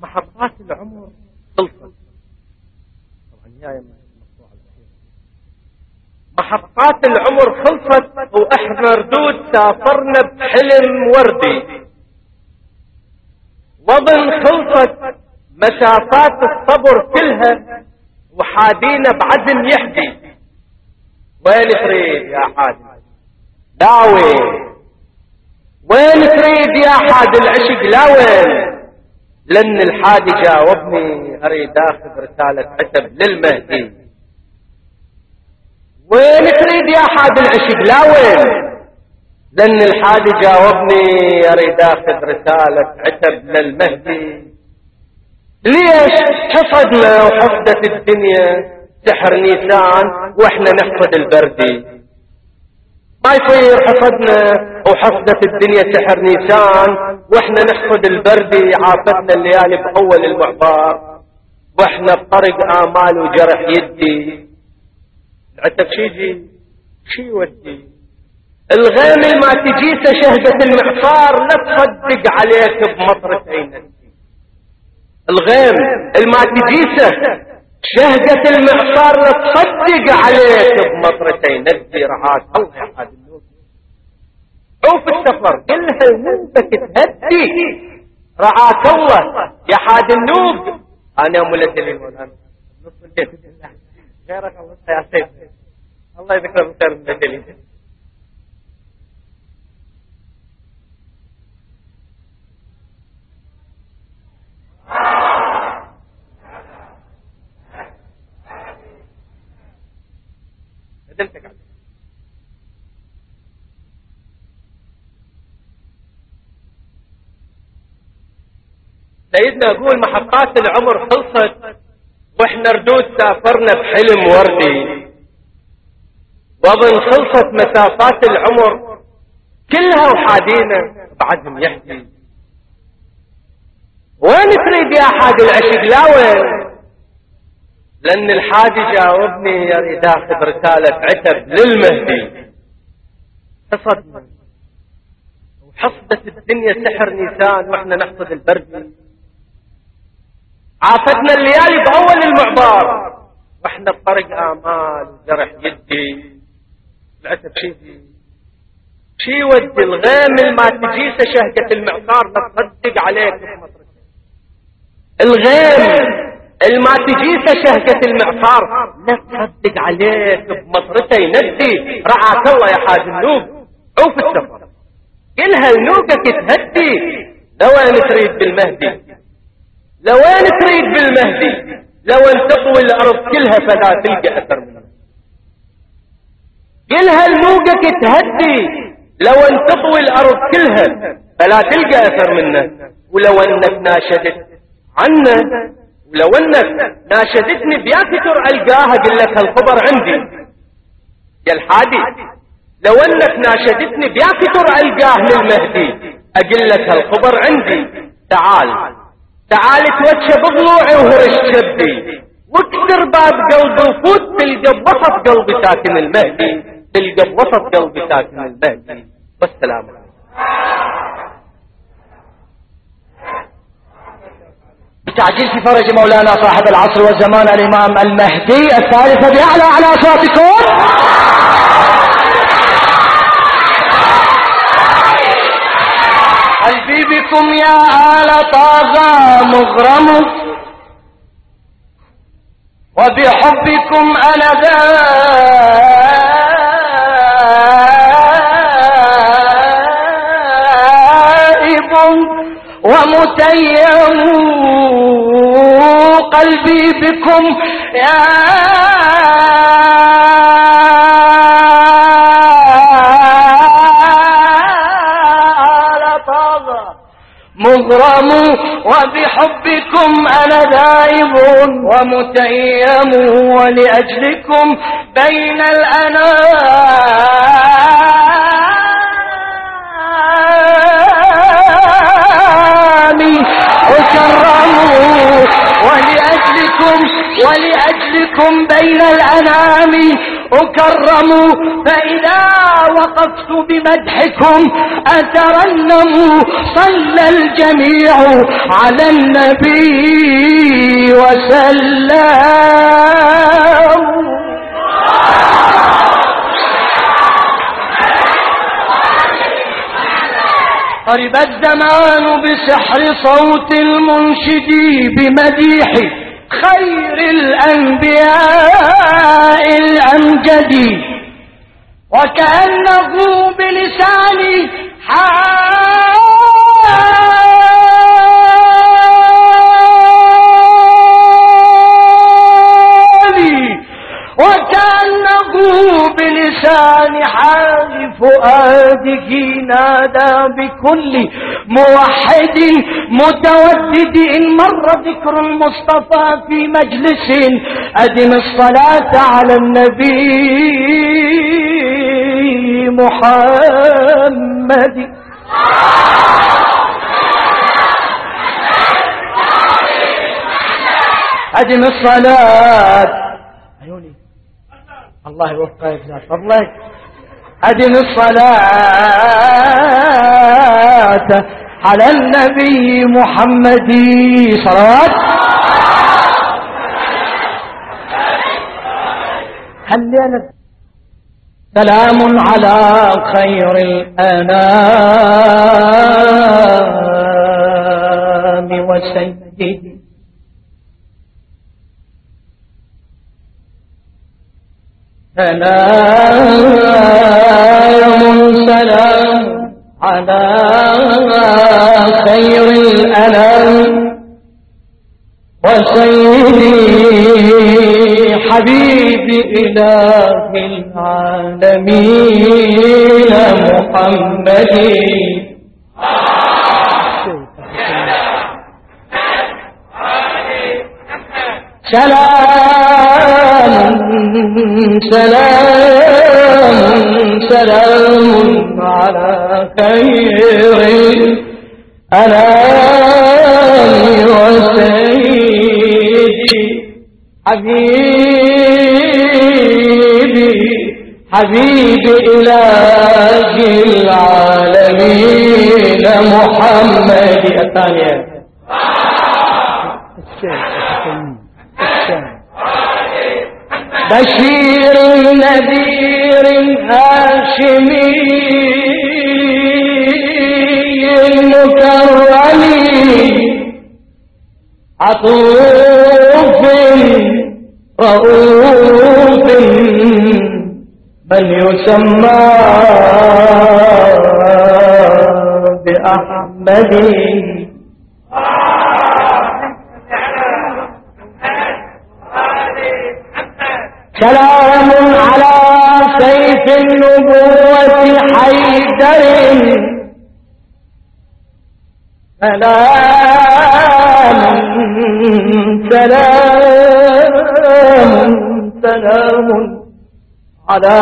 محطات العمر خلصت طبعا هي محطات العمر خلصت وإحنا ردود سافرنا بحلم وردي. وضن خلصت مسافات الصبر كلها وحادينا بعزم يحدي. وين تريد يا حادي؟ لا وين وين تريد يا حاد العشق؟ لا وين؟ لن الحادي جاوبني أريد أخذ رسالة عتب للمهدي. وين تريد يا حاد العشق؟ لا وين. لن الحادي جاوبني أريد أخذ رسالة عتب للمهدي. ليش؟ حصدنا وحفدت الدنيا. سحر نيسان وإحنا نحفظ البردي ما يصير حفظنا وحفظت الدنيا سحر نيسان وإحنا نحفظ البردي عافتنا الليالي بأول المعبار وإحنا بطرق آمال وجرح يدي. عتب شيجي شي يودي. الغيم ما تجيسه شهدة المعصار لا تصدق عليك بمطرة عينك. الغيم الما تجيسه شهقة المعصار لا تصدق عليك بمطرتين رعاك الله يا حاد النوب عوف السفر قلها نوبك تهدي. رعاك الله. يا حاد النوب أنا الولد نص الليل غيرك الله يا سيد الله يذكر الخير من الدليل. ندمتك عليه سيدنا يقول محطات العمر خلصت وإحنا ردود سافرنا بحلم وردي. وظن خلصت مسافات العمر كلها وحادينا بعزم يحكي وين تريد يا حاد العشق؟ لا وين؟ لأن الحادي جاوبني يريد اخذ رسالة عتب للمهدي. حصدنا. وحصدت الدنيا سحر نيسان وإحنا نحصد البرد. عافتنا الليالي بأول المعبار. وإحنا بطرق آمال وجرح يدي. العتب شي شي ودي الغيم ما تجيسه شهقة المعصار لا تصدق عليك. الغيم الما تجيسه شهقة المعصار. لا تصدق عليك بمطرته يندي رعاك الله يا حاج النوب. عوف السفر. كلها النوبك تهدي لوين تريد بالمهدي؟ لوين تريد بالمهدي؟ لو ان تطوي الأرض كلها فلا تلقى أثر منه كلها النوقك تهدي لو ان تطوي الأرض كلها فلا تلقى أثر منه ولو أنك ناشدت عنه ولو انك ناشدتني بيا كثر ألقاها قل لك الخبر عندي. يا الحادي لو انك ناشدتني بيا كثر ألقاه للمهدي أقول لك الخبر عندي. تعال تعال توجه بضلوعي وهرش شبي واكسر باب قلبي وفوت تلقى بوسط قلبي ساكن المهدي. تلقى بوسط قلبي ساكن المهدي. والسلام عليكم. بالتعجيل في فرج مولانا صاحب العصر والزمان الإمام المهدي الثالثة بأعلى على أصواتكم. قلبي بكم يا آل طاغى مغرم. وبحبكم أنا ذائب ومتيم قلبي بكم يا مغرم وبحبكم أنا ذائب ومتيم ولأجلكم بين الأنام. ولأجلكم بين الأنام أكرم. فإذا وقفت بمدحكم أترنم. صلى الجميع على النبي وسلم. قرب الزمان بسحر صوت المنشد بمديح خير الأنبياء الأمجد. وكأنه بلسان حالي بلسان حال فؤادك نادى بكل موحد متودد. إن مر ذكر المصطفى في مجلس أدم الصلاة على النبي محمد. أدم الصلاة الله يوفقك يا فضلك أدم الصلاة على النبي محمد صلوات. هل أنا سلام على خير الأنام وسيدي سلام. سلام على خير الألم وسيدي حبيب إله العالمين محمد سلام سلام سلام على خير الأنام وسيدي حبيبي حبيب إله العالمين محمد الثانية بشير نذير هاشمي المكرم عطوف رؤوف من يسمى بأحمد سلام على سيف النبوة حيدر. سلام سلام سلام على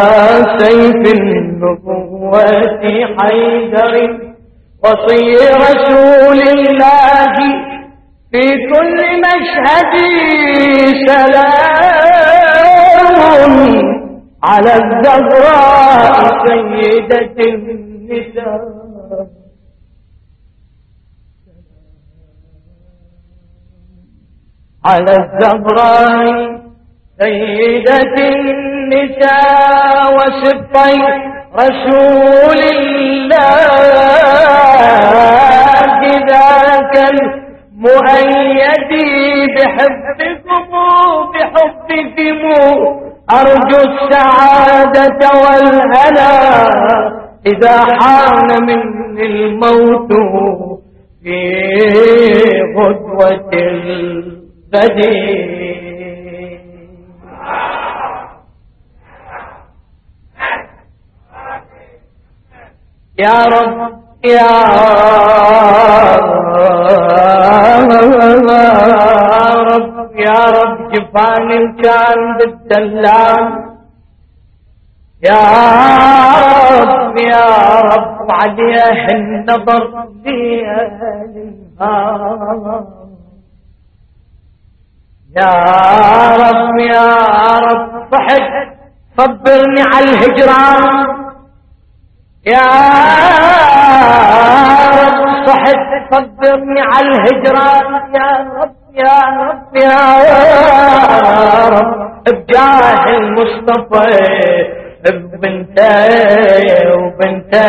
سيف النبوة حيدر. وصي رسول الله في كل مشهد سلام. على الزهراء سيدة النساء. على الزهراء سيدة النساء وسبطي رسول الله ذاك المؤيد بحبكم أرجو السعادة والهنا إذا حان مني الموت في غدوة البديع يا رب يا رب رب جفاني كان بالدلال يا رب يا رب عليه النظر لي يا رب يا رب صحت صبرني على الهجران يا رب صحت صبرني على الهجران يا رب يا رب يا رب. بجاه المصطفى ببنتي وبنتي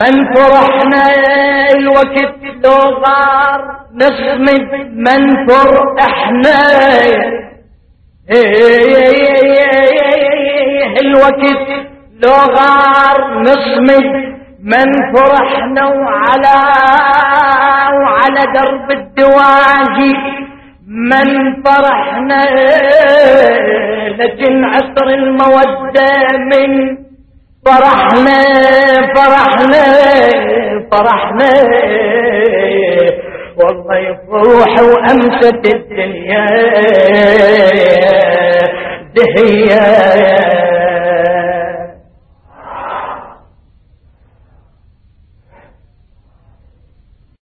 من فرحنا الوقت لو غار نصمد من فرحنا. الوقت لو غار نصمد من فرحنا وعلى وعلى درب الدواجي من فرحنا لجن عطر المودة من فرحنا فرحنا فرحنا. والله يفرح وأمست الدنيا دهية.